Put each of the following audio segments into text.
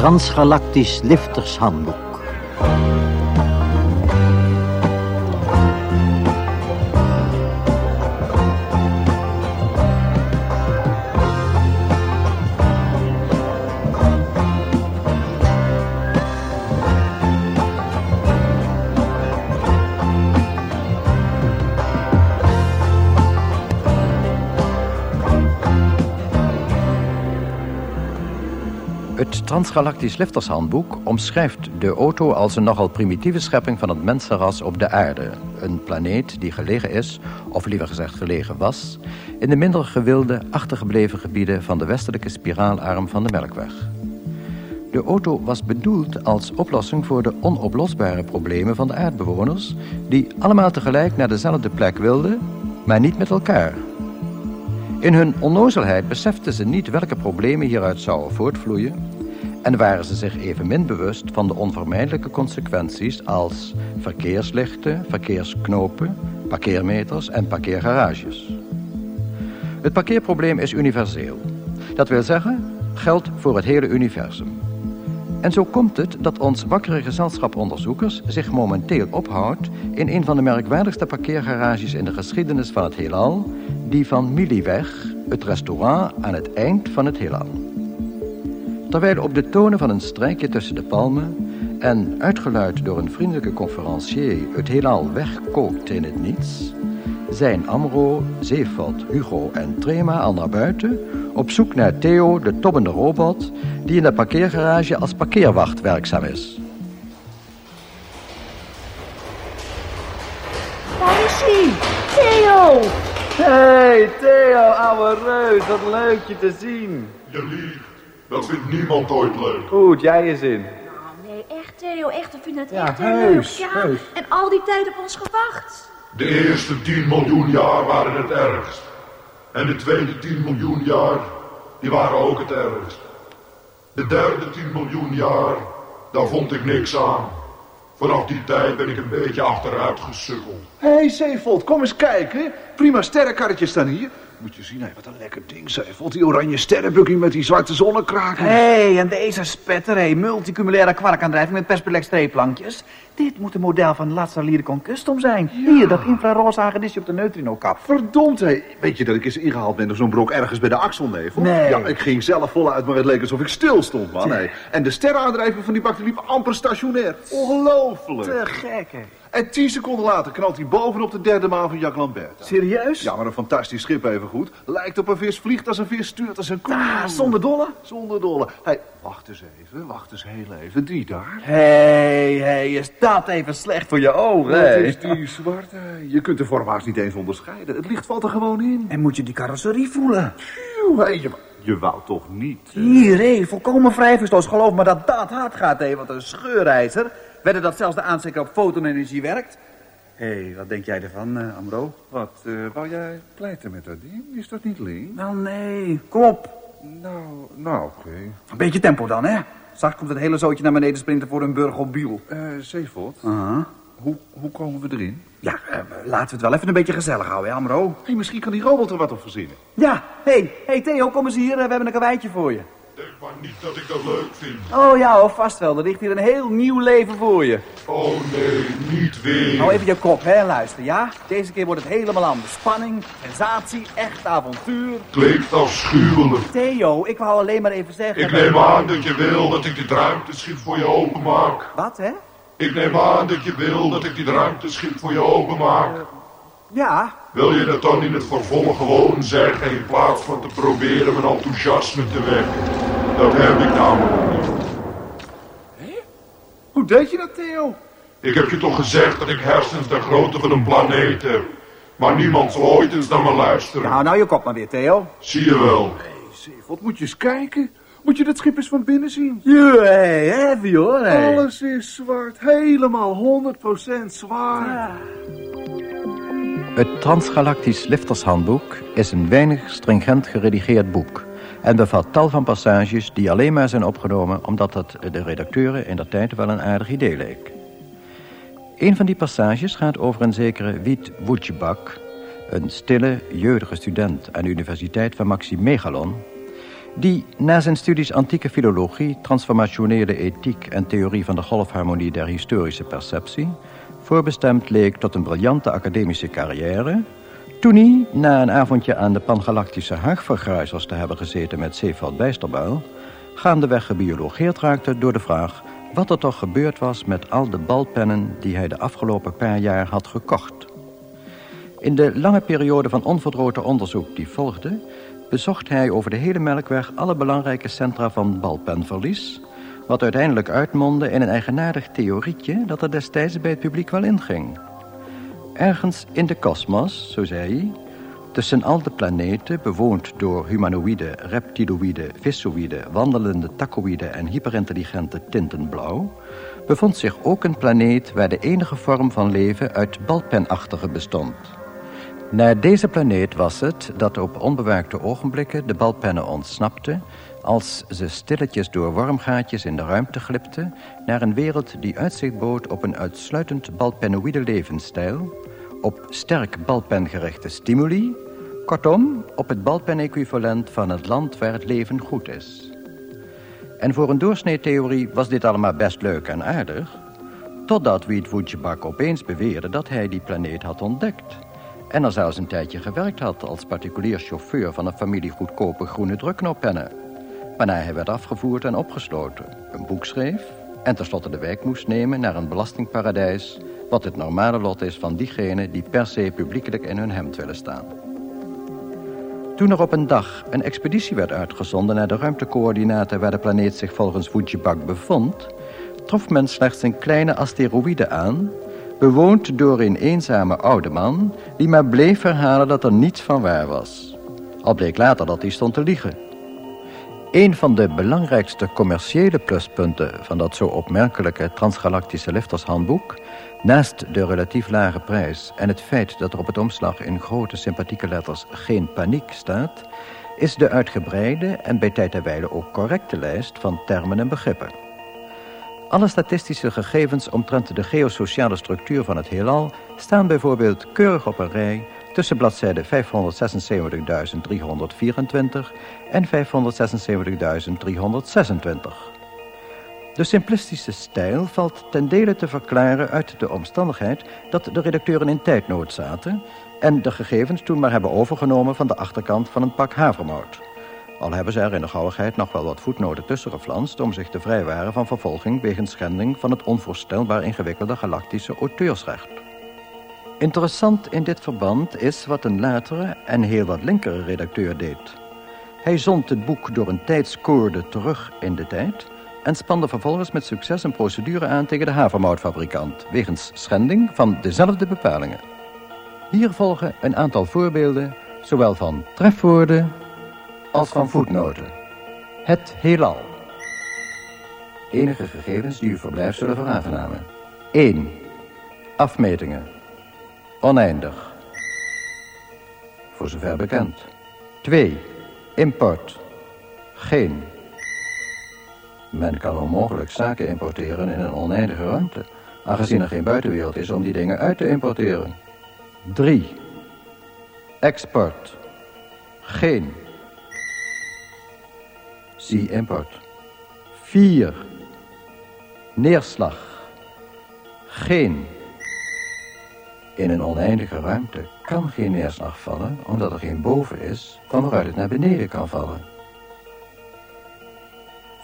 Transgalactisch Liftershandboek. Het Transgalactisch Liftershandboek omschrijft de auto als een nogal primitieve schepping van het mensenras op de aarde. Een planeet die gelegen is, of liever gezegd gelegen was, in de minder gewilde, achtergebleven gebieden van de westelijke spiraalarm van de Melkweg. De auto was bedoeld als oplossing voor de onoplosbare problemen van de aardbewoners, die allemaal tegelijk naar dezelfde plek wilden, maar niet met elkaar. In hun onnozelheid beseften ze niet welke problemen hieruit zouden voortvloeien en waren ze zich evenmin bewust van de onvermijdelijke consequenties als verkeerslichten, verkeersknopen, parkeermeters en parkeergarages. Het parkeerprobleem is universeel. Dat wil zeggen, geldt voor het hele universum. En zo komt het dat ons wakkere gezelschap onderzoekers zich momenteel ophoudt in een van de merkwaardigste parkeergarages in de geschiedenis van het heelal, die van Miliweg, het restaurant aan het eind van het heelal. Terwijl op de tonen van een strijkje tussen de palmen en uitgeluid door een vriendelijke conferencier het heelal wegkookt in het niets, zijn Amro, Zeefeld, Hugo en Trema al naar buiten op zoek naar Theo, de tobbende robot, die in de parkeergarage als parkeerwacht werkzaam is. Waar is hij? Theo! Hey Theo, ouwe reus, wat leuk je te zien. Je liegt. Dat vindt niemand ooit leuk. Goed, jij is in. Oh, nee, echt Theo, echt, we vinden het Ja, echt heel heus, leuk. Ja, heus. en al die tijd op ons gewacht. De eerste 10 miljoen jaar waren het ergst. En de tweede 10 miljoen jaar, die waren ook het ergst. De derde 10 miljoen jaar, daar vond ik niks aan. Vanaf die tijd ben ik een beetje achteruit gesukkeld. Hé, hey, Zeevold, kom eens kijken. Prima sterrenkarretjes staan hier. Moet je zien, hé, wat een lekker ding, Zeevold. Die oranje sterrenbukking met die zwarte zonnekraken. Hé, hey, en deze spetter, hé, multicumulaire kwarkaandrijving met perspex streeplankjes. Dit moet een model van Lazar Lyricon Custom zijn. Hier, dat infraroze hagedisje op de neutrino-kap. Verdomd, hé. Weet je dat ik eens ingehaald ben door zo'n brok ergens bij de axelnevel? Nee. Ja, ik ging zelf voluit, maar het leek alsof ik stil stond, man. Hé. En de sterrenaandrijving van die bak liep amper stationair. Ongelooflijk. Te gek, hè. En tien seconden later knalt hij bovenop de derde maan van Jacques Lambert. Serieus? Ja, maar een fantastisch schip even goed. Lijkt op een vis, vliegt als een vis, stuurt als een koe. Ah, zonder dolle? Zonder dolle. Hey, wacht eens even, wacht eens heel even. Die daar. Hé, hey, hé, hey, is dat even slecht voor je ogen, hè? is die zwarte. Je kunt de vorm haast niet eens onderscheiden. Het licht valt er gewoon in. En moet je die carrosserie voelen? Phew, hey, je, je wou toch niet? Hier, hé, volkomen vrijverstoos. Geloof me dat dat hard gaat, hé. Wat een scheurreizer. Wedden dat zelfs de aansteker op fotonenergie werkt? Hé, wat denk jij ervan, eh, Amro? Wat, eh, wou jij pleiten met dat ding? Is dat niet link? Wel, nee. Kom op. Nou, nou, oké. Een beetje tempo dan, hè? Straks komt het hele zootje naar beneden sprinten voor een burgerbiel. Eh, Zeevot, Aha. hoe, hoe komen we erin? Ja, eh, laten we het wel even een beetje gezellig houden, hè, Amro? Hey, misschien kan die robot er wat op verzinnen. Ja, hé, hey, hey, Theo, kom eens hier. eh, We hebben een karweitje voor je. Denk maar niet dat ik dat leuk vind. Oh ja, hoor, vast wel. Er ligt hier een heel nieuw leven voor je. Oh nee, niet weer. Hou even je kop, hè, luister, ja? Deze keer wordt het helemaal anders. Spanning, sensatie, echt avontuur. Klinkt afschuwelijk. Theo, ik wou alleen maar even zeggen... Ik neem aan dat je wil dat ik dit ruimteschip voor je openmaak. Wat, hè? Ik neem aan dat je wil dat ik dit ruimteschip voor je openmaak. Ja, Wil je dat dan in het vervolg gewoon zeggen in plaats van te proberen mijn enthousiasme te wekken? Dat heb ik namelijk niet. Hoe deed je dat, Theo? Ik heb je toch gezegd dat ik hersens ter grootte van een planeet heb. Maar niemand zal ooit eens naar me luisteren. hou nou je kop maar weer, Theo. Zie je wel. Hey, Zeevot, moet je eens kijken. Moet je dat schip eens van binnen zien? Ja, hey, heavy hoor, hey. Alles is zwart. Helemaal 100% zwaar. Het Transgalactisch Liftershandboek is een weinig stringent geredigeerd boek en bevat tal van passages die alleen maar zijn opgenomen omdat het de redacteuren in der tijd wel een aardig idee leek. Een van die passages gaat over een zekere Wiet Wujbak, een stille, jeugdige student aan de Universiteit van Maximegalon, die na zijn studies antieke filologie, transformationele ethiek en theorie van de golfharmonie der historische perceptie voorbestemd leek tot een briljante academische carrière, toen hij, na een avondje aan de pangalactische haagvergruizers te hebben gezeten met Zeeveld Bijsterbel, gaandeweg gebiologeerd raakte door de vraag wat er toch gebeurd was met al de balpennen die hij de afgelopen paar jaar had gekocht. In de lange periode van onverdroten onderzoek die volgde, bezocht hij over de hele Melkweg alle belangrijke centra van balpenverlies, wat uiteindelijk uitmondde in een eigenaardig theorietje dat er destijds bij het publiek wel inging. Ergens in de kosmos, zo zei hij, tussen al de planeten, bewoond door humanoïde, reptiloïde, vissoïde, wandelende tacoïde en hyperintelligente tintenblauw, bevond zich ook een planeet waar de enige vorm van leven uit balpenachtige bestond. Naar deze planeet was het dat op onbewaakte ogenblikken de balpennen ontsnapten als ze stilletjes door wormgaatjes in de ruimte glipten naar een wereld die uitzicht bood op een uitsluitend balpenoïde levensstijl, op sterk balpengerichte stimuli, kortom op het balpen-equivalent van het land waar het leven goed is. En voor een doorsneetheorie was dit allemaal best leuk en aardig, totdat Wiet Woetjebak opeens beweerde dat hij die planeet had ontdekt en er zelfs een tijdje gewerkt had als particulier chauffeur van een familie goedkope groene drukknoppennen. Waarna hij werd afgevoerd en opgesloten, een boek schreef en tenslotte de wijk moest nemen naar een belastingparadijs, wat het normale lot is van diegenen die per se publiekelijk in hun hemd willen staan. Toen er op een dag een expeditie werd uitgezonden naar de ruimtecoördinaten waar de planeet zich volgens Woodjebak bevond, trof men slechts een kleine asteroïde aan bewoond door een eenzame oude man... die maar bleef herhalen dat er niets van waar was. Al bleek later dat hij stond te liegen. Een van de belangrijkste commerciële pluspunten... van dat zo opmerkelijke transgalactische liftershandboek... naast de relatief lage prijs en het feit dat er op het omslag... in grote sympathieke letters geen paniek staat... is de uitgebreide en bij tijd en wijle ook correcte lijst van termen en begrippen. Alle statistische gegevens omtrent de geosociale structuur van het heelal staan bijvoorbeeld keurig op een rij tussen bladzijde 576.324 en 576.326. De simplistische stijl valt ten dele te verklaren uit de omstandigheid dat de redacteuren in tijdnood zaten en de gegevens toen maar hebben overgenomen van de achterkant van een pak havermout. Al hebben ze er in de gauwigheid nog wel wat voetnoten tussen geflanst... om zich te vrijwaren van vervolging wegens schending... van het onvoorstelbaar ingewikkelde galactische auteursrecht. Interessant in dit verband is wat een latere en heel wat linkere redacteur deed. Hij zond het boek door een tijdscoorde terug in de tijd... en spande vervolgens met succes een procedure aan tegen de havermoutfabrikant... wegens schending van dezelfde bepalingen. Hier volgen een aantal voorbeelden, zowel van trefwoorden als van voetnoten. Het heelal. Enige gegevens die uw verblijf zullen veraangenamen. 1. Afmetingen. Oneindig. Voor zover bekend. 2. Import. Geen. Men kan onmogelijk zaken importeren in een oneindige ruimte, aangezien er geen buitenwereld is om die dingen uit te importeren. 3. Export. Geen. Zie import. 4. Neerslag. Geen. In een oneindige ruimte kan geen neerslag vallen, omdat er geen boven is van waaruit het naar beneden kan vallen.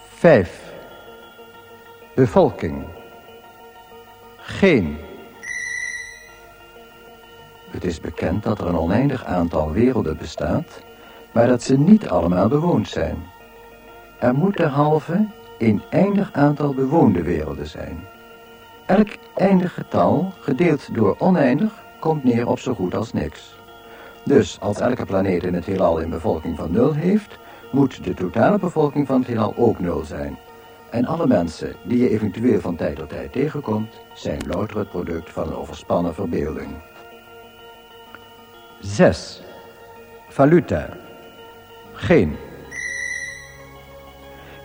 5. Bevolking. Geen. Het is bekend dat er een oneindig aantal werelden bestaat, maar dat ze niet allemaal bewoond zijn. Er moet derhalve een eindig aantal bewoonde werelden zijn. Elk eindig getal, gedeeld door oneindig, komt neer op zo goed als niks. Dus als elke planeet in het heelal een bevolking van nul heeft, moet de totale bevolking van het heelal ook nul zijn. En alle mensen die je eventueel van tijd tot tijd tegenkomt, zijn louter het product van een overspannen verbeelding. 6. Valuta. Geen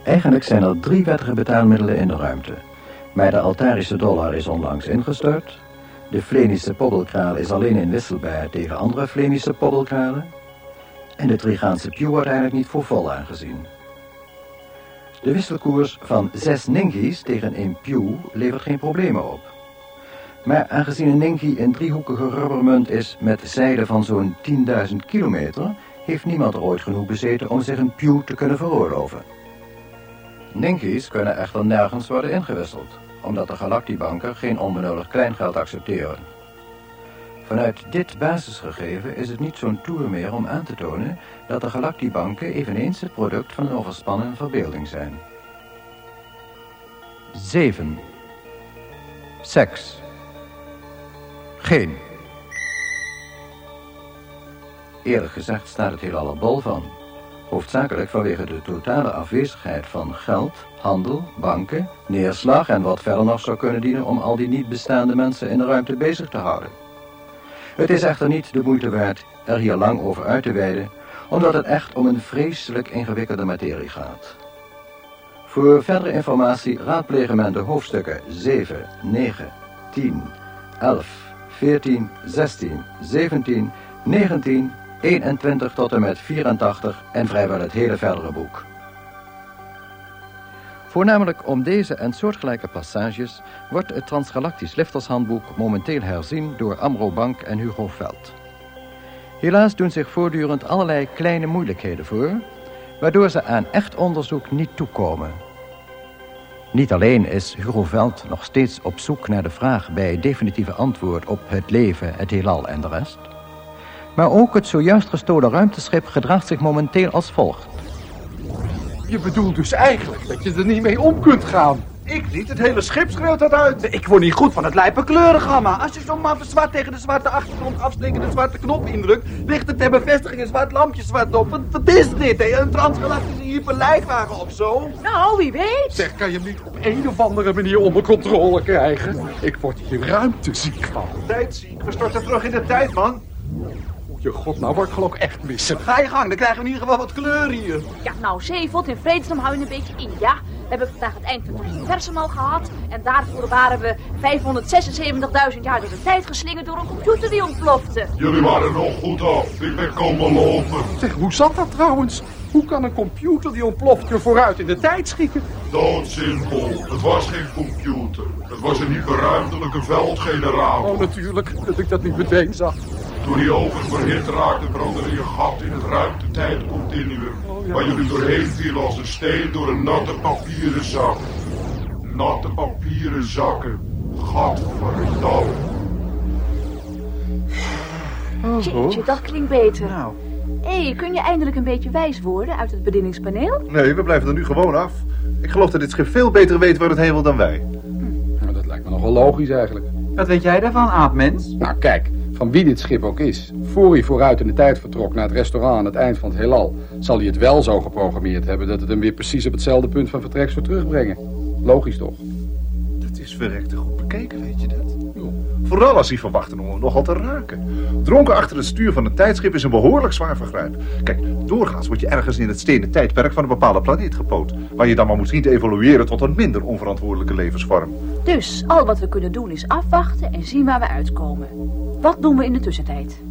Eigenlijk zijn er drie wettige betaalmiddelen in de ruimte. Maar de altarische dollar is onlangs ingestort. De Vlenische pobbelkraal is alleen inwisselbaar tegen andere Vlenische pobbelkralen. En de Trigaanse Pew wordt eigenlijk niet voor vol aangezien. De wisselkoers van 6 Ningi's tegen 1 Pew levert geen problemen op. Maar aangezien een Ningi een driehoekige rubbermunt is met zijde van zo'n 10.000 kilometer, heeft niemand er ooit genoeg bezeten om zich een Pew te kunnen veroorloven. Ningi's kunnen echter nergens worden ingewisseld, omdat de galactibanken geen onbenullig kleingeld accepteren. Vanuit dit basisgegeven is het niet zo'n toer meer om aan te tonen dat de galactibanken eveneens het product van een overspannen verbeelding zijn. 7. Seks. Geen. Eerlijk gezegd staat het heelal er bol van. Hoofdzakelijk vanwege de totale afwezigheid van geld, handel, banken, neerslag en wat verder nog zou kunnen dienen om al die niet bestaande mensen in de ruimte bezig te houden. Het is echter niet de moeite waard er hier lang over uit te wijden, omdat het echt om een vreselijk ingewikkelde materie gaat. Voor verdere informatie raadplegen men de hoofdstukken 7, 9, 10, 11, 14, 16, 17, 19, 21 tot en met 84 en vrijwel het hele verdere boek. Voornamelijk om deze en soortgelijke passages wordt het Transgalactisch Liftershandboek momenteel herzien door Amro Bank en Hugo Veld. Helaas doen zich voortdurend allerlei kleine moeilijkheden voor, waardoor ze aan echt onderzoek niet toekomen. Niet alleen is Hugo Veld nog steeds op zoek naar de vraag bij definitieve antwoord op het leven, het heelal en de rest, maar ook het zojuist gestolen ruimteschip gedraagt zich momenteel als volgt. Je bedoelt dus eigenlijk dat je er niet mee om kunt gaan. Ik niet, het hele schip schreeuwt dat uit. Ik word niet goed van het lijpe kleurengamma. Als je zo'n maffe zwart tegen de zwarte achtergrond afstekende zwarte knop indrukt, ligt er ter bevestiging een zwart lampje zwart op. Wat, wat is dit, hè? Een transgalactische hyperlijfwagen of zo? Nou, wie weet. Zeg, kan je hem niet op een of andere manier onder controle krijgen? Ik word hier ruimteziek van. Tijdziek, we storten terug in de tijd, man. Je god, nou word ik geloof ik echt missen. Ga je gang, dan krijgen we in ieder geval wat kleur hier. Ja, nou, Zeevot, in vredesnaam hou je een beetje in, ja? We hebben vandaag het eind van het universum al gehad. En daarvoor waren we 576.000 jaar door de tijd geslingerd door een computer die ontplofte. Jullie waren nog goed af. Ik ben komen lopen. Zeg, hoe zat dat trouwens? Hoe kan een computer die ontploft je vooruit in de tijd schieten? Doodsimpel. Het was geen computer. Het was een hyperruimtelijke veldgenerator. Oh, natuurlijk, dat ik dat niet meteen zag. Toen die oververhit raakte, brandde er een gat in het ruimtetijdcontinuum. Waar jullie doorheen vielen als een steen door een natte papieren zak. Natte papieren zakken. Gadverdamme. Jeetje, dat klinkt beter. Nou, Hé, hey, kun je eindelijk een beetje wijs worden uit het bedieningspaneel? Nee, we blijven er nu gewoon af. Ik geloof dat dit schip veel beter weet waar het heen wil dan wij. Nou, dat lijkt me nogal logisch eigenlijk. wat weet jij daarvan, aapmens? Nou, kijk, van wie dit schip ook is. Voor hij vooruit in de tijd vertrok naar het restaurant aan het eind van het heelal... zal hij het wel zo geprogrammeerd hebben dat het hem weer precies op hetzelfde punt van vertrek zou terugbrengen. Logisch toch? Dat is verrekte goed bekeken, weet je dat? Vooral als hij verwacht om hem nogal te raken. Dronken achter het stuur van een tijdschip is een behoorlijk zwaar vergrijp. Kijk, doorgaans word je ergens in het stenen tijdperk van een bepaalde planeet gepoot. Waar je dan maar moet zien te evolueren tot een minder onverantwoordelijke levensvorm. Dus al wat we kunnen doen is afwachten en zien waar we uitkomen. Wat doen we in de tussentijd?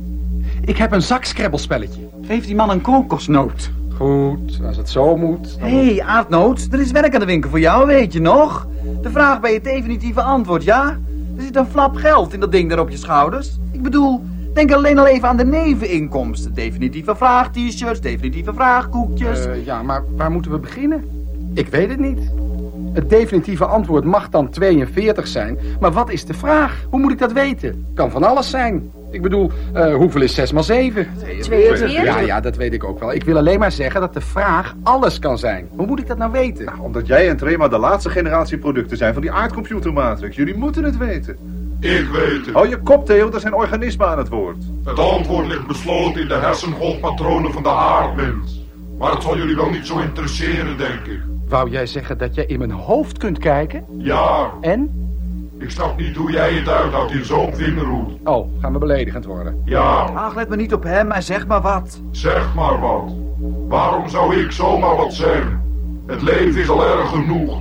Ik heb een zakskrebbelspelletje. Geef die man een kokosnoot. Goed, als het zo moet. Hé, hey, aardnoot, er is werk aan de winkel voor jou, weet je nog? De vraag bij het definitieve antwoord, ja? Er zit een flap geld in dat ding daar op je schouders. Ik bedoel, denk alleen al even aan de neveninkomsten. Definitieve vraag t-shirts, definitieve vraagkoekjes. Eh, ja, maar waar moeten we beginnen? Ik weet het niet. Het definitieve antwoord mag dan 42 zijn, maar wat is de vraag? Hoe moet ik dat weten? Kan van alles zijn. Ik bedoel, eh, hoeveel is 6 x 7? 42? Ja, ja, dat weet ik ook wel. Ik wil alleen maar zeggen dat de vraag alles kan zijn. Hoe moet ik dat nou weten? Nou, omdat jij en Trema de laatste generatie producten zijn van die aardcomputermatrix. Jullie moeten het weten. Ik weet het. Hou je kop, Theo, er zijn organismen aan het woord. Het antwoord ligt besloten in de hersengolfpatronen van de aardmens. Maar het zal jullie wel niet zo interesseren, denk ik. Wou jij zeggen dat jij in mijn hoofd kunt kijken? Ja, En? ik snap niet hoe jij het uithoudt in zo'n vingerhoed. Oh, gaan we beledigend worden? Ja, Ach, let me niet op hem, maar zeg maar wat. zeg maar wat. Waarom zou ik zomaar wat zeggen? Het leven is al erg genoeg.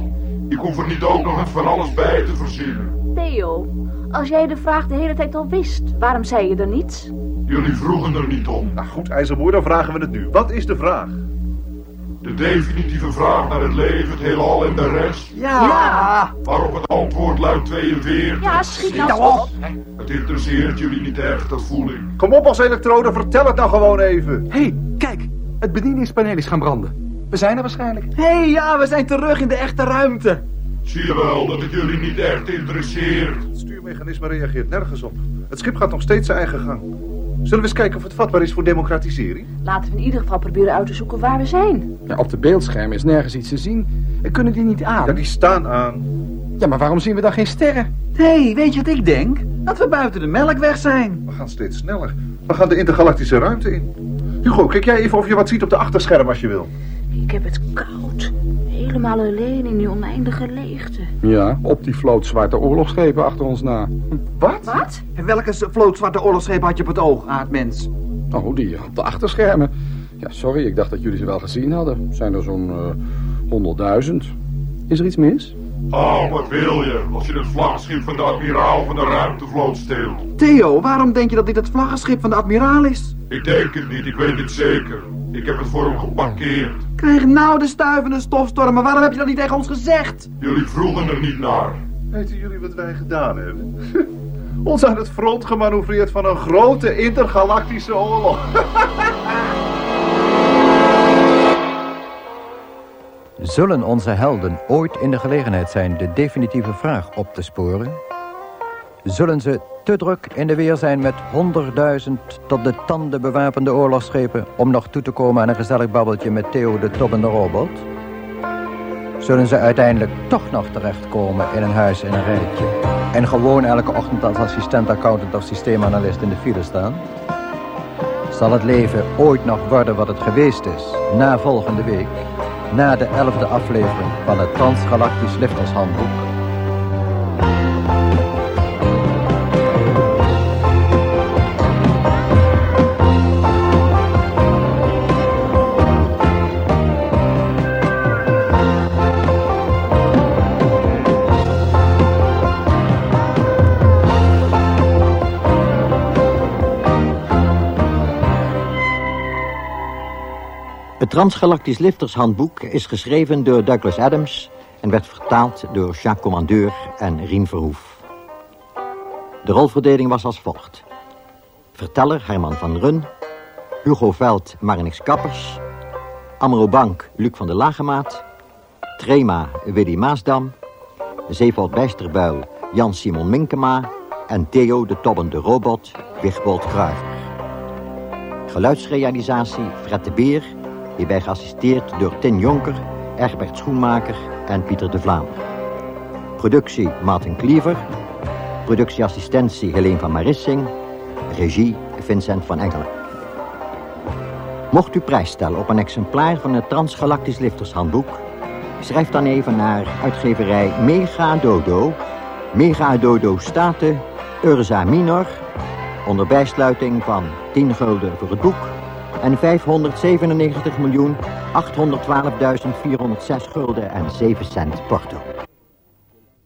Ik hoef er niet ook nog eens van alles bij te verzinnen. Theo, als jij de vraag de hele tijd al wist, waarom zei je er niets? Jullie vroegen er niet om. Nou goed, IJzermoer, dan vragen we het nu. Wat is de vraag? De definitieve vraag naar het leven, het heelal en de rest. Ja. Waarop het antwoord luidt 42. Ja, schiet nou Nou op. op. Het interesseert jullie niet echt, dat voel ik. Kom op als elektrode, vertel het nou gewoon even. Hé, hey, kijk. Het bedieningspaneel is gaan branden. We zijn er waarschijnlijk. Hé, hey, ja, we zijn terug in de echte ruimte. Zie je wel dat het jullie niet echt interesseert? Het stuurmechanisme reageert nergens op. Het schip gaat nog steeds zijn eigen gang. Zullen we eens kijken of het vatbaar is voor democratisering? Laten we in ieder geval proberen uit te zoeken waar we zijn. Ja, op de beeldschermen is nergens iets te zien. We kunnen die niet aan. Ja, die staan aan. Ja, maar waarom zien we dan geen sterren? Hé, hey, weet je wat ik denk? Dat we buiten de melkweg zijn. We gaan steeds sneller. We gaan de intergalactische ruimte in. Hugo, kijk jij even of je wat ziet op de achterscherm als je wil. Ik heb het koud. Helemaal alleen in die oneindige leegte. Ja, op die vloot zwarte oorlogsschepen achter ons na. Wat? Wat? En welke vloot zwarte oorlogsschepen had je op het oog, aardmens? Oh, die op de achterschermen. Ja, sorry, ik dacht dat jullie ze wel gezien hadden. Zijn er zo'n eh, honderdduizend. Is er iets mis? Oh, wat wil je? Als je het vlaggenschip van de admiraal van de ruimtevloot steelt. Theo, waarom denk je dat dit het vlaggenschip van de admiraal is? Ik denk het niet, ik weet het zeker. Ik heb het voor hem geparkeerd. Krijg nou de stuivende stofstormen. Waarom heb je dat niet tegen ons gezegd? Jullie vroegen er niet naar. Weten jullie wat wij gedaan hebben? Ons aan het front gemanoeuvreerd van een grote intergalactische oorlog. Zullen onze helden ooit in de gelegenheid zijn de definitieve vraag op te sporen? Zullen ze te druk in de weer zijn met honderdduizend tot de tanden bewapende oorlogsschepen... om nog toe te komen aan een gezellig babbeltje met Theo de tobbende robot? Zullen ze uiteindelijk toch nog terechtkomen in een huis in een rijtje... en gewoon elke ochtend als assistent, accountant of systeemanalist in de file staan? Zal het leven ooit nog worden wat het geweest is na volgende week... na de elfde aflevering van het Transgalactisch Liftershandboek... Transgalactisch Liftershandboek is geschreven door Douglas Adams en werd vertaald door Jacques Commandeur en Rien Verhoef. De rolverdeling was als volgt. Verteller Herman van Run, Hugo Veld Marinix Kappers, Amro Bank Luc van der Lagemaat, Trema Willy Maasdam, Zeevold Bijsterbuil Jan-Simon Minkema en Theo de Tobbende Robot Wigbold Kruiver. Geluidsrealisatie Fred de Beer, hierbij geassisteerd door Tin Jonker, Egbert Schoenmaker en Pieter de Vlaamer. Productie Martin Kliever, productieassistentie Helene van Marissing, regie Vincent van Engelen. Mocht u prijs stellen op een exemplaar van het Transgalactisch Liftershandboek, schrijf dan even naar uitgeverij Mega Dodo, Mega Dodo Staten, Urza Minor, onder bijsluiting van 10 gulden voor het boek en 597.812.406 gulden en 7 cent porto.